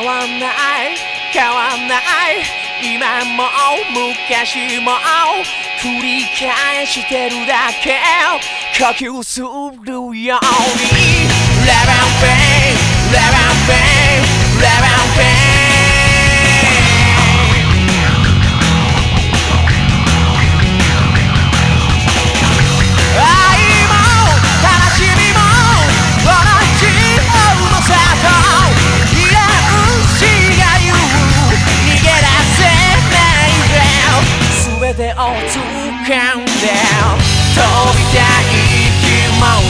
変わんない今も昔も繰り返してるだけ呼吸するように Love and pain, love and pain, love and pain 飛びたい気持ち